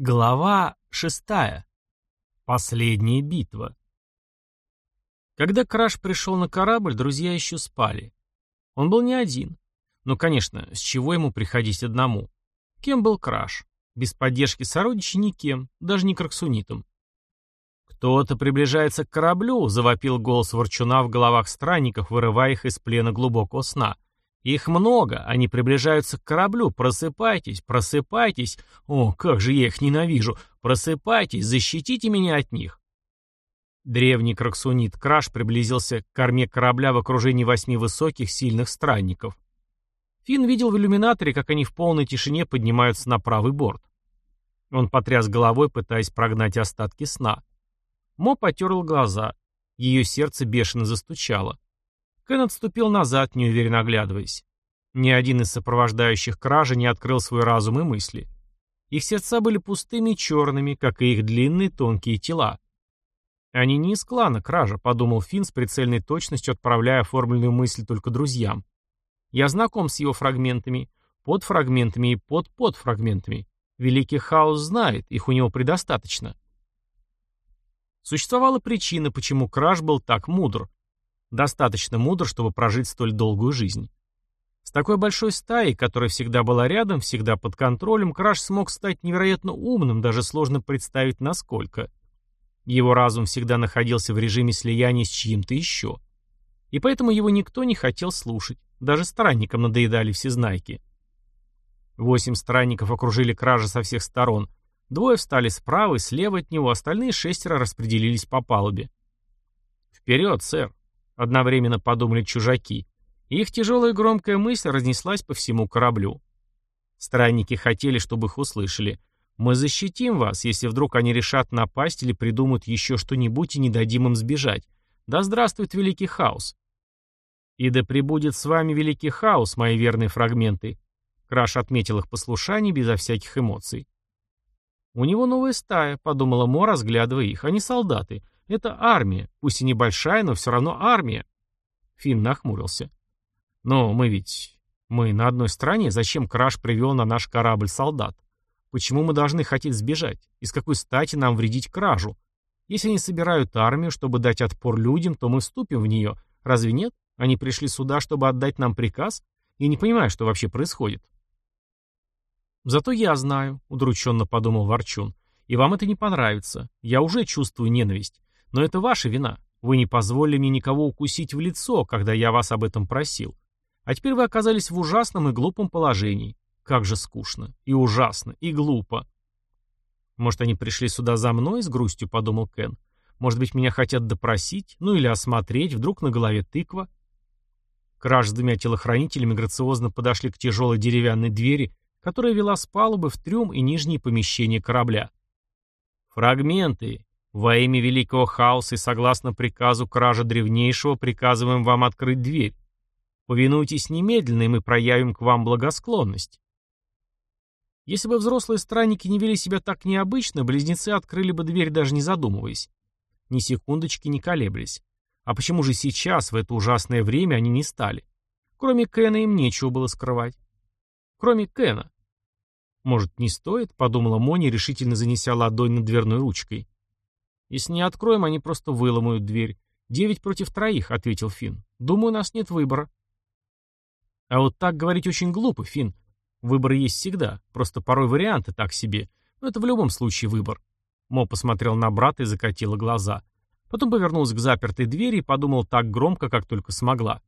Глава шестая. Последняя битва. Когда Краш пришел на корабль, друзья еще спали. Он был не один. Ну, конечно, с чего ему приходить одному? Кем был Краш? Без поддержки сородичей никем, даже не краксунитом. «Кто-то приближается к кораблю», — завопил голос ворчуна в головах странников, вырывая их из плена глубокого сна. Их много, они приближаются к кораблю. Просыпайтесь, просыпайтесь. О, как же я их ненавижу. Просыпайтесь, защитите меня от них. Древний краксунит Краш приблизился к корме корабля в окружении восьми высоких, сильных странников. Финн видел в иллюминаторе, как они в полной тишине поднимаются на правый борт. Он потряс головой, пытаясь прогнать остатки сна. Мо потерла глаза. Ее сердце бешено застучало. Кен отступил назад, неуверенно оглядываясь. Ни один из сопровождающих кражи не открыл свой разум и мысли. Их сердца были пустыми и черными, как и их длинные тонкие тела. «Они не из клана кража», — подумал Финн с прицельной точностью, отправляя оформленную мысль только друзьям. «Я знаком с его фрагментами, под фрагментами и под под фрагментами. Великий хаос знает, их у него предостаточно». Существовала причина, почему Краш был так мудр. Достаточно мудр, чтобы прожить столь долгую жизнь. С такой большой стаей, которая всегда была рядом, всегда под контролем, Краш смог стать невероятно умным, даже сложно представить насколько. Его разум всегда находился в режиме слияния с чьим-то еще. И поэтому его никто не хотел слушать, даже странникам надоедали всезнайки. Восемь странников окружили Кража со всех сторон. Двое встали справа и слева от него, остальные шестеро распределились по палубе. «Вперед, сэр!» Одновременно подумали чужаки. Их тяжелая громкая мысль разнеслась по всему кораблю. Странники хотели, чтобы их услышали. «Мы защитим вас, если вдруг они решат напасть или придумают еще что-нибудь и не дадим им сбежать. Да здравствует Великий Хаос!» «И да пребудет с вами Великий Хаос, мои верные фрагменты!» Краш отметил их послушание безо всяких эмоций. «У него новая стая», — подумала Мо, разглядывая их. «Они солдаты. Это армия, пусть и небольшая, но все равно армия. Финн нахмурился. Но мы ведь... Мы на одной стороне, зачем Краш привел на наш корабль солдат? Почему мы должны хотеть сбежать? Из какой стати нам вредить Кражу? Если они собирают армию, чтобы дать отпор людям, то мы вступим в нее. Разве нет? Они пришли сюда, чтобы отдать нам приказ? Я не понимаю, что вообще происходит. Зато я знаю, удрученно подумал Ворчун. И вам это не понравится. Я уже чувствую ненависть. Но это ваша вина. Вы не позволили мне никого укусить в лицо, когда я вас об этом просил. А теперь вы оказались в ужасном и глупом положении. Как же скучно. И ужасно. И глупо. Может, они пришли сюда за мной, с грустью подумал Кен. Может быть, меня хотят допросить, ну или осмотреть, вдруг на голове тыква. Краш с двумя телохранителями грациозно подошли к тяжелой деревянной двери, которая вела с палубы в трюм и нижние помещения корабля. «Фрагменты!» Во имя великого хаоса и согласно приказу кража древнейшего приказываем вам открыть дверь. Повинуйтесь немедленно, и мы проявим к вам благосклонность. Если бы взрослые странники не вели себя так необычно, близнецы открыли бы дверь, даже не задумываясь. Ни секундочки не колеблись. А почему же сейчас, в это ужасное время, они не стали? Кроме Кена им нечего было скрывать. Кроме Кена. Может, не стоит, подумала Мони, решительно занеся ладонь над дверной ручкой. «Если не откроем, они просто выломают дверь. Девять против троих», — ответил Финн. «Думаю, у нас нет выбора». А вот так говорить очень глупо, Финн. Выбор есть всегда, просто порой варианты так себе. Но это в любом случае выбор. Мо посмотрел на брата и закатила глаза. Потом повернулась к запертой двери и подумал так громко, как только смогла.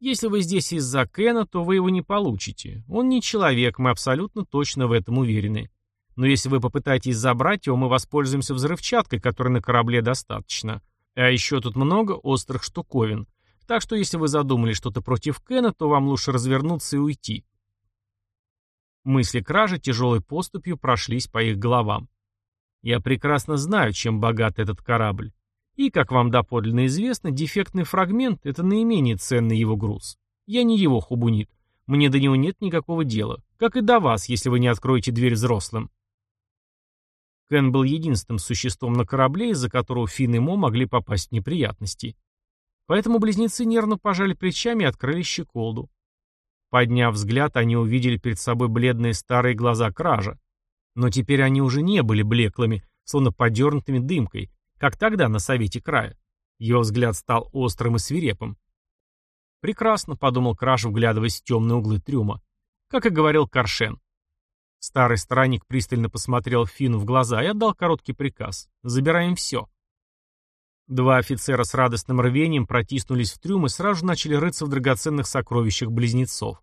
«Если вы здесь из-за Кена, то вы его не получите. Он не человек, мы абсолютно точно в этом уверены. Но если вы попытаетесь забрать его, мы воспользуемся взрывчаткой, которой на корабле достаточно. А еще тут много острых штуковин. Так что если вы задумали что-то против Кена, то вам лучше развернуться и уйти. Мысли кражи тяжелой поступью прошлись по их головам. Я прекрасно знаю, чем богат этот корабль. И, как вам доподлинно известно, дефектный фрагмент — это наименее ценный его груз. Я не его хубунит. Мне до него нет никакого дела. Как и до вас, если вы не откроете дверь взрослым. Кен был единственным существом на корабле, из-за которого Финн и Мо могли попасть в неприятности. Поэтому близнецы нервно пожали плечами и открыли щеколду. Подняв взгляд, они увидели перед собой бледные старые глаза кража. Но теперь они уже не были блеклыми, словно подернутыми дымкой, как тогда на совете края. Его взгляд стал острым и свирепым. «Прекрасно», — подумал Краш, вглядываясь в темные углы трюма. Как и говорил Каршен. Старый странник пристально посмотрел Фину в глаза и отдал короткий приказ. «Забираем все». Два офицера с радостным рвением протиснулись в трюм и сразу начали рыться в драгоценных сокровищах близнецов.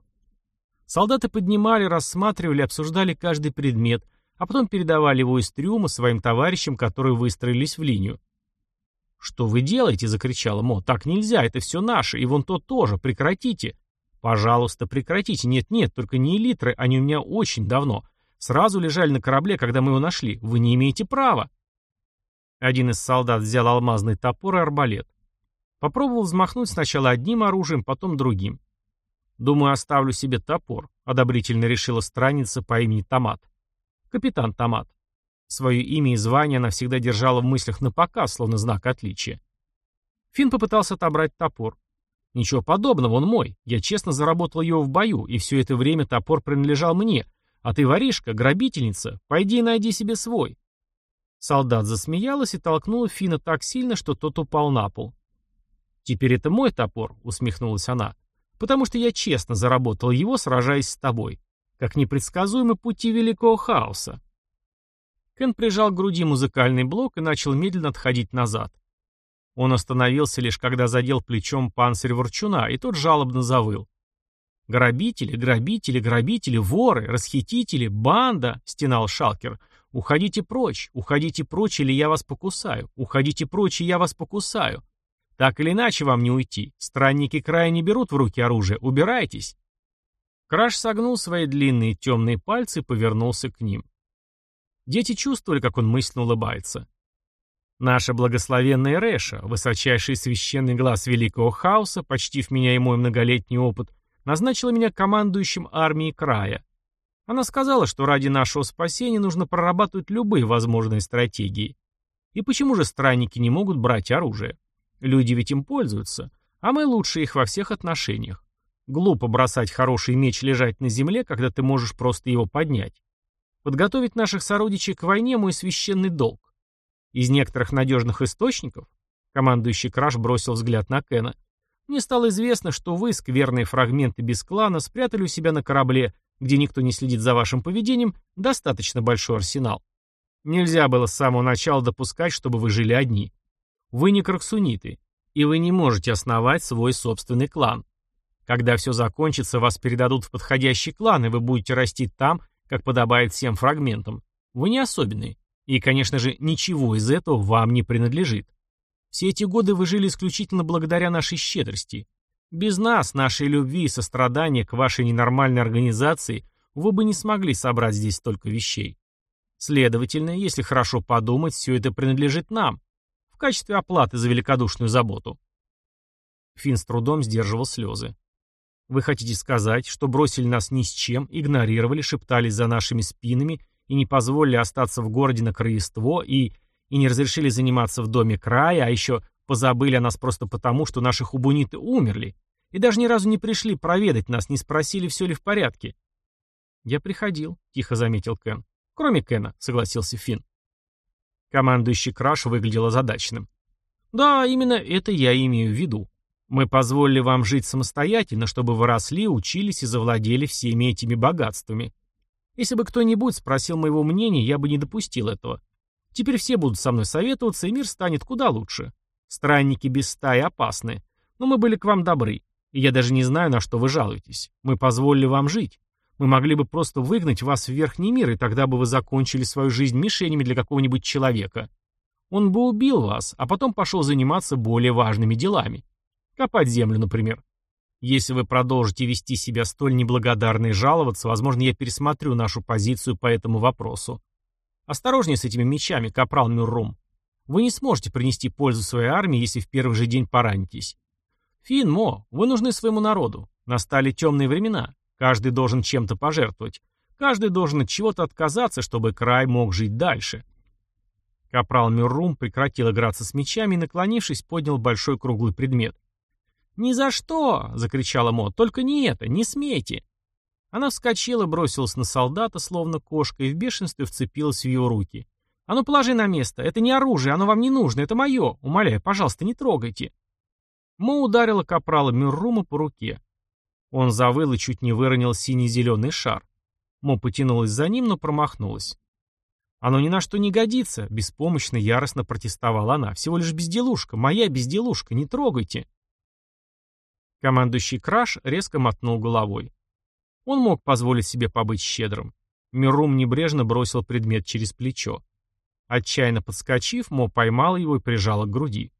Солдаты поднимали, рассматривали, обсуждали каждый предмет, а потом передавали его из трюма своим товарищам, которые выстроились в линию. «Что вы делаете?» — закричала Мо. «Так нельзя, это все наше, и вон то тоже, прекратите!» «Пожалуйста, прекратите. Нет-нет, только не элитры, они у меня очень давно. Сразу лежали на корабле, когда мы его нашли. Вы не имеете права!» Один из солдат взял алмазный топор и арбалет. Попробовал взмахнуть сначала одним оружием, потом другим. «Думаю, оставлю себе топор», — одобрительно решила странница по имени Томат. «Капитан Томат». Свое имя и звание она всегда держала в мыслях на показ, словно знак отличия. Финн попытался отобрать топор. «Ничего подобного, он мой. Я честно заработал его в бою, и все это время топор принадлежал мне. А ты воришка, грабительница. Пойди и найди себе свой». Солдат засмеялась и толкнула Фина так сильно, что тот упал на пол. «Теперь это мой топор», — усмехнулась она, — «потому что я честно заработал его, сражаясь с тобой, как непредсказуемы пути великого хаоса». Кен прижал к груди музыкальный блок и начал медленно отходить назад. Он остановился лишь когда задел плечом панцирь ворчуна, и тот жалобно завыл. «Грабители, грабители, грабители, воры, расхитители, банда!» — стенал Шалкер. «Уходите прочь, уходите прочь, или я вас покусаю. Уходите прочь, и я вас покусаю. Так или иначе вам не уйти. Странники края не берут в руки оружие. Убирайтесь!» Краш согнул свои длинные темные пальцы и повернулся к ним. Дети чувствовали, как он мысленно улыбается. Наша благословенная Реша, высочайший священный глаз великого хаоса, почтив меня и мой многолетний опыт, назначила меня командующим армией края. Она сказала, что ради нашего спасения нужно прорабатывать любые возможные стратегии. И почему же странники не могут брать оружие? Люди ведь им пользуются, а мы лучше их во всех отношениях. Глупо бросать хороший меч лежать на земле, когда ты можешь просто его поднять. Подготовить наших сородичей к войне – мой священный долг. Из некоторых надежных источников, командующий Краш бросил взгляд на Кена, мне стало известно, что вы, скверные фрагменты без клана, спрятали у себя на корабле, где никто не следит за вашим поведением, достаточно большой арсенал. Нельзя было с самого начала допускать, чтобы вы жили одни. Вы не краксуниты, и вы не можете основать свой собственный клан. Когда все закончится, вас передадут в подходящий клан, и вы будете расти там, как подобает всем фрагментам. Вы не особенные. И, конечно же, ничего из этого вам не принадлежит. Все эти годы вы жили исключительно благодаря нашей щедрости. Без нас, нашей любви и сострадания к вашей ненормальной организации, вы бы не смогли собрать здесь столько вещей. Следовательно, если хорошо подумать, все это принадлежит нам, в качестве оплаты за великодушную заботу. Финн с трудом сдерживал слезы. Вы хотите сказать, что бросили нас ни с чем, игнорировали, шептались за нашими спинами и не позволили остаться в городе на краество и... и не разрешили заниматься в доме края, а еще позабыли о нас просто потому, что наши хубуниты умерли, и даже ни разу не пришли проведать нас, не спросили, все ли в порядке. «Я приходил», — тихо заметил Кен. «Кроме Кена», — согласился Финн. Командующий Краш выглядел озадаченным. «Да, именно это я имею в виду. Мы позволили вам жить самостоятельно, чтобы вы росли, учились и завладели всеми этими богатствами. Если бы кто-нибудь спросил моего мнения, я бы не допустил этого. Теперь все будут со мной советоваться, и мир станет куда лучше. Странники без стаи опасны. Но мы были к вам добры. И я даже не знаю, на что вы жалуетесь. Мы позволили вам жить. Мы могли бы просто выгнать вас в верхний мир, и тогда бы вы закончили свою жизнь мишенями для какого-нибудь человека. Он бы убил вас, а потом пошел заниматься более важными делами. Копать землю, например. Если вы продолжите вести себя столь неблагодарно и жаловаться, возможно, я пересмотрю нашу позицию по этому вопросу. Осторожнее с этими мечами, капрал Мюррум. Вы не сможете принести пользу своей армии, если в первый же день поранитесь. Фин, Мо, вы нужны своему народу. Настали темные времена. Каждый должен чем-то пожертвовать. Каждый должен от чего-то отказаться, чтобы край мог жить дальше. Капрал Мюррум прекратил играться с мечами и, наклонившись, поднял большой круглый предмет. «Ни за что!» — закричала Мо. «Только не это! Не смейте!» Она вскочила, бросилась на солдата, словно кошка, и в бешенстве вцепилась в его руки. «А ну, положи на место! Это не оружие, оно вам не нужно, это мое! Умоляю, пожалуйста, не трогайте!» Мо ударила капрала Мюррума по руке. Он завыл и чуть не выронил синий-зеленый шар. Мо потянулась за ним, но промахнулась. «Оно ни на что не годится», — беспомощно, яростно протестовала она. «Всего лишь безделушка, моя безделушка, не трогайте». Командующий Краш резко мотнул головой. Он мог позволить себе побыть щедрым. Мирум небрежно бросил предмет через плечо. Отчаянно подскочив, Мо поймал его и прижал к груди.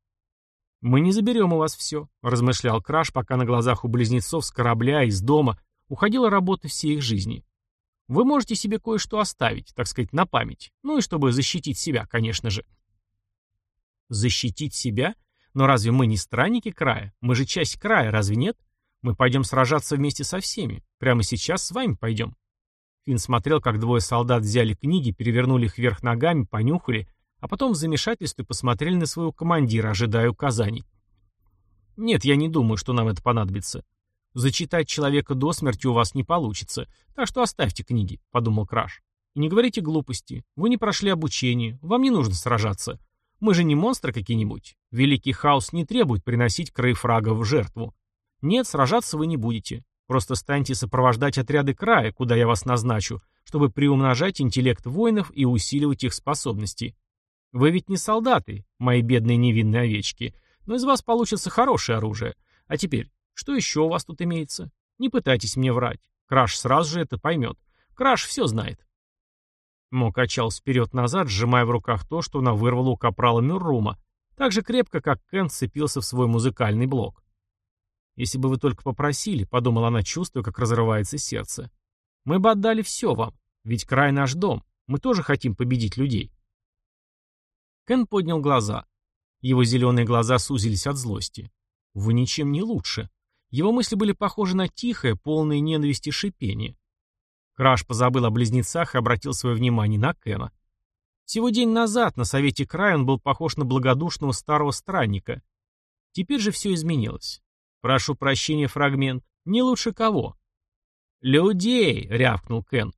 «Мы не заберем у вас все», — размышлял Краш, пока на глазах у близнецов с корабля, из дома, уходила работа всей их жизни. «Вы можете себе кое-что оставить, так сказать, на память. Ну и чтобы защитить себя, конечно же». «Защитить себя? Но разве мы не странники края? Мы же часть края, разве нет? Мы пойдем сражаться вместе со всеми. Прямо сейчас с вами пойдем». Финн смотрел, как двое солдат взяли книги, перевернули их вверх ногами, понюхали — а потом в замешательстве посмотрели на своего командира, ожидая указаний. «Нет, я не думаю, что нам это понадобится. Зачитать человека до смерти у вас не получится, так что оставьте книги», — подумал Краш. «И не говорите глупости. Вы не прошли обучение, вам не нужно сражаться. Мы же не монстры какие-нибудь. Великий хаос не требует приносить крейфрагов в жертву. Нет, сражаться вы не будете. Просто станьте сопровождать отряды края, куда я вас назначу, чтобы приумножать интеллект воинов и усиливать их способности. Вы ведь не солдаты, мои бедные невинные овечки, но из вас получится хорошее оружие. А теперь, что еще у вас тут имеется? Не пытайтесь мне врать. Краш сразу же это поймет. Краш все знает. Мо качался вперед-назад, сжимая в руках то, что она вырвала у капрала Мюррума, так же крепко, как Кен цепился в свой музыкальный блок. «Если бы вы только попросили», — подумала она, чувствуя, как разрывается сердце. «Мы бы отдали все вам, ведь край наш дом. Мы тоже хотим победить людей». Кен поднял глаза. Его зеленые глаза сузились от злости. «Вы ничем не лучше». Его мысли были похожи на тихое, полное ненависти шипение. Краш позабыл о близнецах и обратил свое внимание на Кена. Всего день назад на Совете Края он был похож на благодушного старого странника. Теперь же все изменилось. Прошу прощения, фрагмент. Не лучше кого? «Людей!» — рявкнул Кен.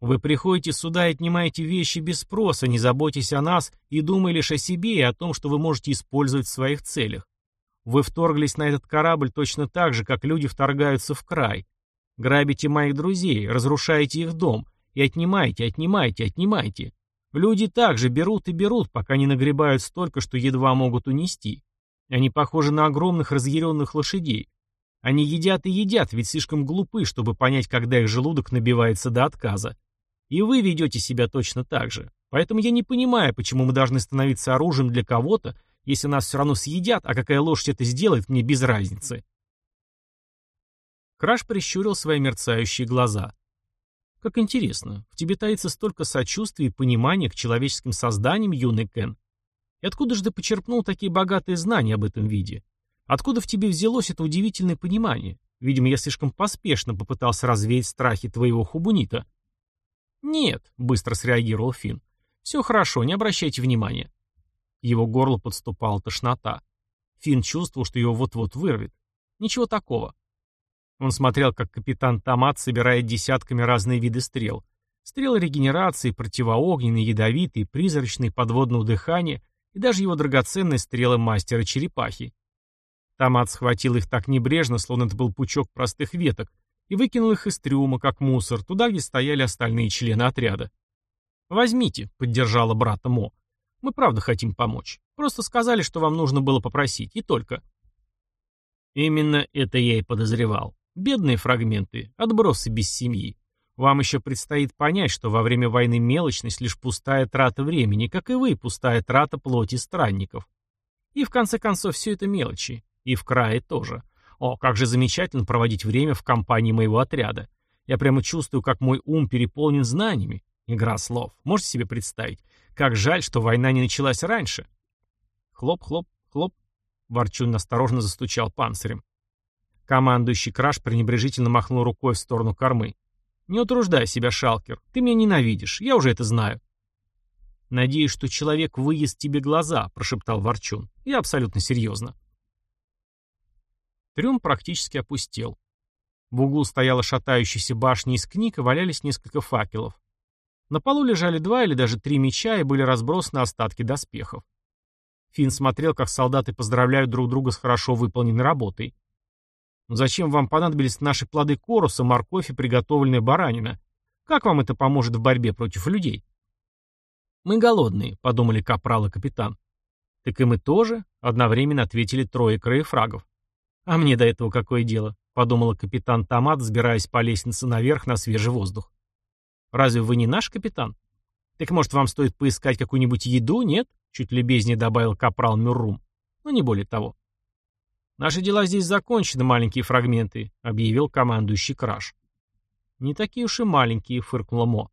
Вы приходите сюда и отнимаете вещи без спроса, не заботясь о нас и думая лишь о себе и о том, что вы можете использовать в своих целях. Вы вторглись на этот корабль точно так же, как люди вторгаются в край. Грабите моих друзей, разрушаете их дом и отнимаете, отнимаете, отнимаете. Люди также берут и берут, пока не нагребают столько, что едва могут унести. Они похожи на огромных разъяренных лошадей. Они едят и едят, ведь слишком глупы, чтобы понять, когда их желудок набивается до отказа. И вы ведете себя точно так же. Поэтому я не понимаю, почему мы должны становиться оружием для кого-то, если нас все равно съедят, а какая лошадь это сделает, мне без разницы. Краш прищурил свои мерцающие глаза. Как интересно, в тебе таится столько сочувствия и понимания к человеческим созданиям, юный Кен. И откуда же ты почерпнул такие богатые знания об этом виде? Откуда в тебе взялось это удивительное понимание? Видимо, я слишком поспешно попытался развеять страхи твоего хубунита. «Нет», — быстро среагировал Финн. «Все хорошо, не обращайте внимания». Его горло подступала тошнота. Финн чувствовал, что его вот-вот вырвет. Ничего такого. Он смотрел, как капитан Томат собирает десятками разные виды стрел. Стрелы регенерации, противоогненные, ядовитые, призрачные, подводного дыхания и даже его драгоценные стрелы мастера черепахи. Томат схватил их так небрежно, словно это был пучок простых веток, и выкинул их из трюма, как мусор, туда, где стояли остальные члены отряда. «Возьмите», — поддержала брата Мо. «Мы правда хотим помочь. Просто сказали, что вам нужно было попросить, и только». Именно это я и подозревал. Бедные фрагменты, отбросы без семьи. Вам еще предстоит понять, что во время войны мелочность лишь пустая трата времени, как и вы, пустая трата плоти странников. И в конце концов все это мелочи. И в крае тоже. О, как же замечательно проводить время в компании моего отряда. Я прямо чувствую, как мой ум переполнен знаниями. Игра слов. Можете себе представить? Как жаль, что война не началась раньше. Хлоп, хлоп, хлоп. Ворчун осторожно застучал панцирем. Командующий Краш пренебрежительно махнул рукой в сторону кормы. «Не утруждай себя, Шалкер. Ты меня ненавидишь. Я уже это знаю». «Надеюсь, что человек выест тебе глаза», — прошептал Ворчун. «Я абсолютно серьезно». Трюм практически опустел. В углу стояла шатающаяся башня из книг и валялись несколько факелов. На полу лежали два или даже три меча и были разбросаны остатки доспехов. Финн смотрел, как солдаты поздравляют друг друга с хорошо выполненной работой. «Но зачем вам понадобились наши плоды коруса, морковь и приготовленная баранина? Как вам это поможет в борьбе против людей?» «Мы голодные», — подумали капрал и капитан. «Так и мы тоже», — одновременно ответили трое краефрагов. «А мне до этого какое дело?» — подумала капитан Томат, взбираясь по лестнице наверх на свежий воздух. «Разве вы не наш капитан?» «Так, может, вам стоит поискать какую-нибудь еду, нет?» — чуть любезнее добавил капрал Мюррум. «Ну, не более того». «Наши дела здесь закончены, маленькие фрагменты», — объявил командующий Краш. «Не такие уж и маленькие», — фыркнула Мо.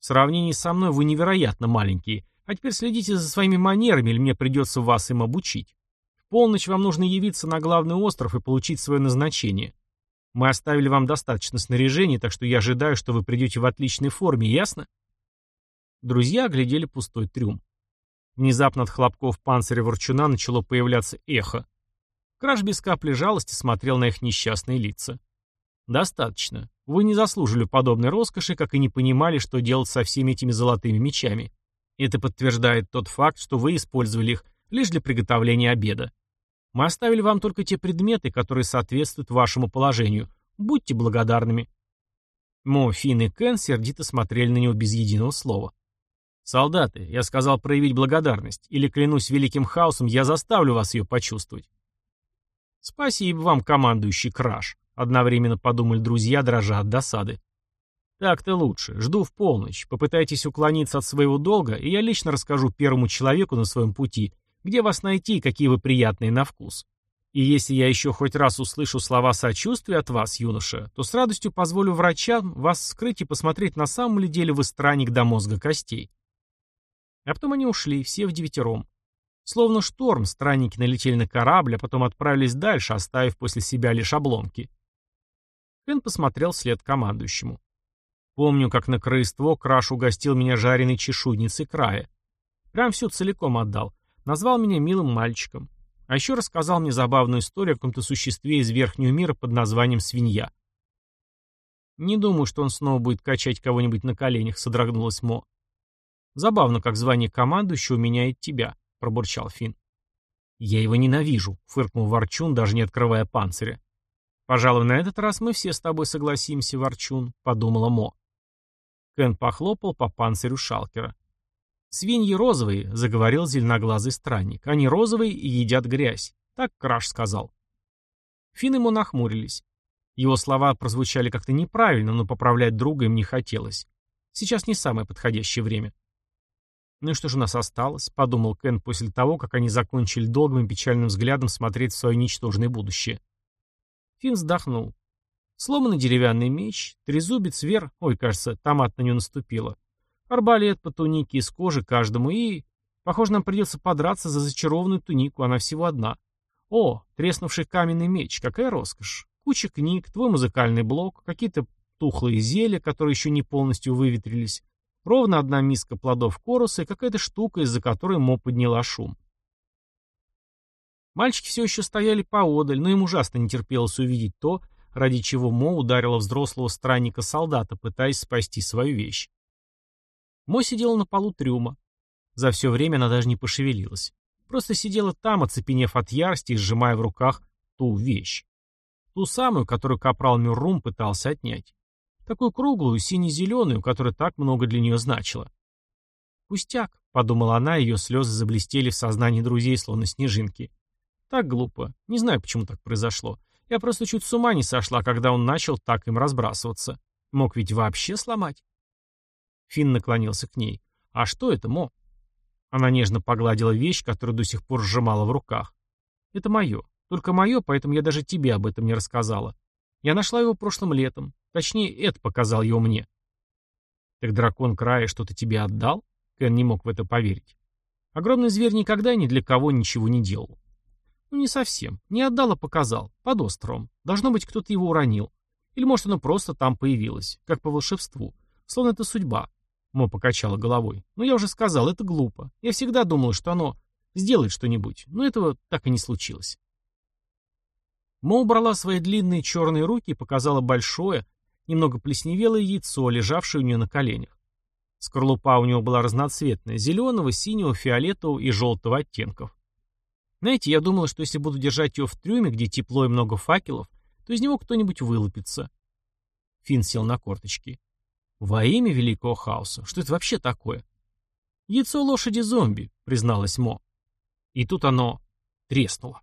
В сравнении со мной вы невероятно маленькие. А теперь следите за своими манерами, или мне придется вас им обучить. В полночь вам нужно явиться на главный остров и получить свое назначение. Мы оставили вам достаточно снаряжения, так что я ожидаю, что вы придете в отличной форме, ясно? Друзья оглядели пустой трюм. Внезапно от хлопков панциря ворчуна начало появляться эхо. Краш без капли жалости смотрел на их несчастные лица. Достаточно. Вы не заслужили подобной роскоши, как и не понимали, что делать со всеми этими золотыми мечами. Это подтверждает тот факт, что вы использовали их лишь для приготовления обеда. Мы оставили вам только те предметы, которые соответствуют вашему положению. Будьте благодарными. Мо, Финн и Кен сердито смотрели на него без единого слова. «Солдаты, я сказал проявить благодарность, или, клянусь великим хаосом, я заставлю вас ее почувствовать». «Спасибо вам, командующий Краш», Одновременно подумали друзья, дрожа от досады. Так-то лучше. Жду в полночь. Попытайтесь уклониться от своего долга, и я лично расскажу первому человеку на своем пути, где вас найти и какие вы приятные на вкус. И если я еще хоть раз услышу слова сочувствия от вас, юноша, то с радостью позволю врачам вас вскрыть и посмотреть, на самом ли деле вы странник до мозга костей. А потом они ушли, все в девятером. Словно шторм, странники налетели на корабль, а потом отправились дальше, оставив после себя лишь обломки. Кен посмотрел вслед командующему. Помню, как на краество Краш угостил меня жареной чешуйницей края. Прям все целиком отдал. Назвал меня милым мальчиком. А еще рассказал мне забавную историю о каком-то существе из верхнего мира под названием свинья. Не думаю, что он снова будет качать кого-нибудь на коленях, содрогнулась Мо. Забавно, как звание командующего меняет тебя, пробурчал Финн. Я его ненавижу, фыркнул Ворчун, даже не открывая панциря. «Пожалуй, на этот раз мы все с тобой согласимся, Ворчун», — подумала Мо. Кен похлопал по панцирю шалкера. «Свиньи розовые», — заговорил зеленоглазый странник. «Они розовые и едят грязь». Так Краш сказал. Фин ему нахмурились. Его слова прозвучали как-то неправильно, но поправлять друга им не хотелось. Сейчас не самое подходящее время. «Ну и что же у нас осталось?» — подумал Кен после того, как они закончили долгим и печальным взглядом смотреть в свое ничтожное будущее. Финн вздохнул. Сломанный деревянный меч, трезубец, вер... Ой, кажется, томат на нее наступила. Арбалет по тунике из кожи каждому и... Похоже, нам придется подраться за зачарованную тунику, она всего одна. О, треснувший каменный меч, какая роскошь. Куча книг, твой музыкальный блок, какие-то тухлые зелья, которые еще не полностью выветрились, ровно одна миска плодов коруса и какая-то штука, из-за которой Мо подняла шум. Мальчики все еще стояли поодаль, но им ужасно не терпелось увидеть то, ради чего Мо ударила взрослого странника-солдата, пытаясь спасти свою вещь. Мо сидела на полу трюма. За все время она даже не пошевелилась. Просто сидела там, оцепенев от ярости и сжимая в руках ту вещь. Ту самую, которую капрал Мюррум пытался отнять. Такую круглую, сине-зеленую, которая так много для нее значила. «Пустяк», — подумала она, ее слезы заблестели в сознании друзей, словно снежинки. Так глупо. Не знаю, почему так произошло. Я просто чуть с ума не сошла, когда он начал так им разбрасываться. Мог ведь вообще сломать. Финн наклонился к ней. «А что это, Мо?» Она нежно погладила вещь, которую до сих пор сжимала в руках. «Это мое. Только мое, поэтому я даже тебе об этом не рассказала. Я нашла его прошлым летом. Точнее, это показал его мне». «Так дракон края что-то тебе отдал?» Кен не мог в это поверить. Огромный зверь никогда ни для кого ничего не делал. Ну, не совсем. Не отдал, а показал. Под островом. Должно быть, кто-то его уронил. Или, может, оно просто там появилось. Как по волшебству. Словно это судьба. Мо покачала головой. Ну, я уже сказал, это глупо. Я всегда думала, что оно сделает что-нибудь. Но этого так и не случилось. Мо убрала свои длинные черные руки и показала большое, немного плесневелое яйцо, лежавшее у нее на коленях. Скорлупа у него была разноцветная, зеленого, синего, фиолетового и желтого оттенков. Знаете, я думала, что если буду держать ее в трюме, где тепло и много факелов, то из него кто-нибудь вылупится. Финн сел на корточки. Во имя Великого Хаоса, что это вообще такое? Яйцо лошади-зомби, призналась Мо. И тут оно треснуло.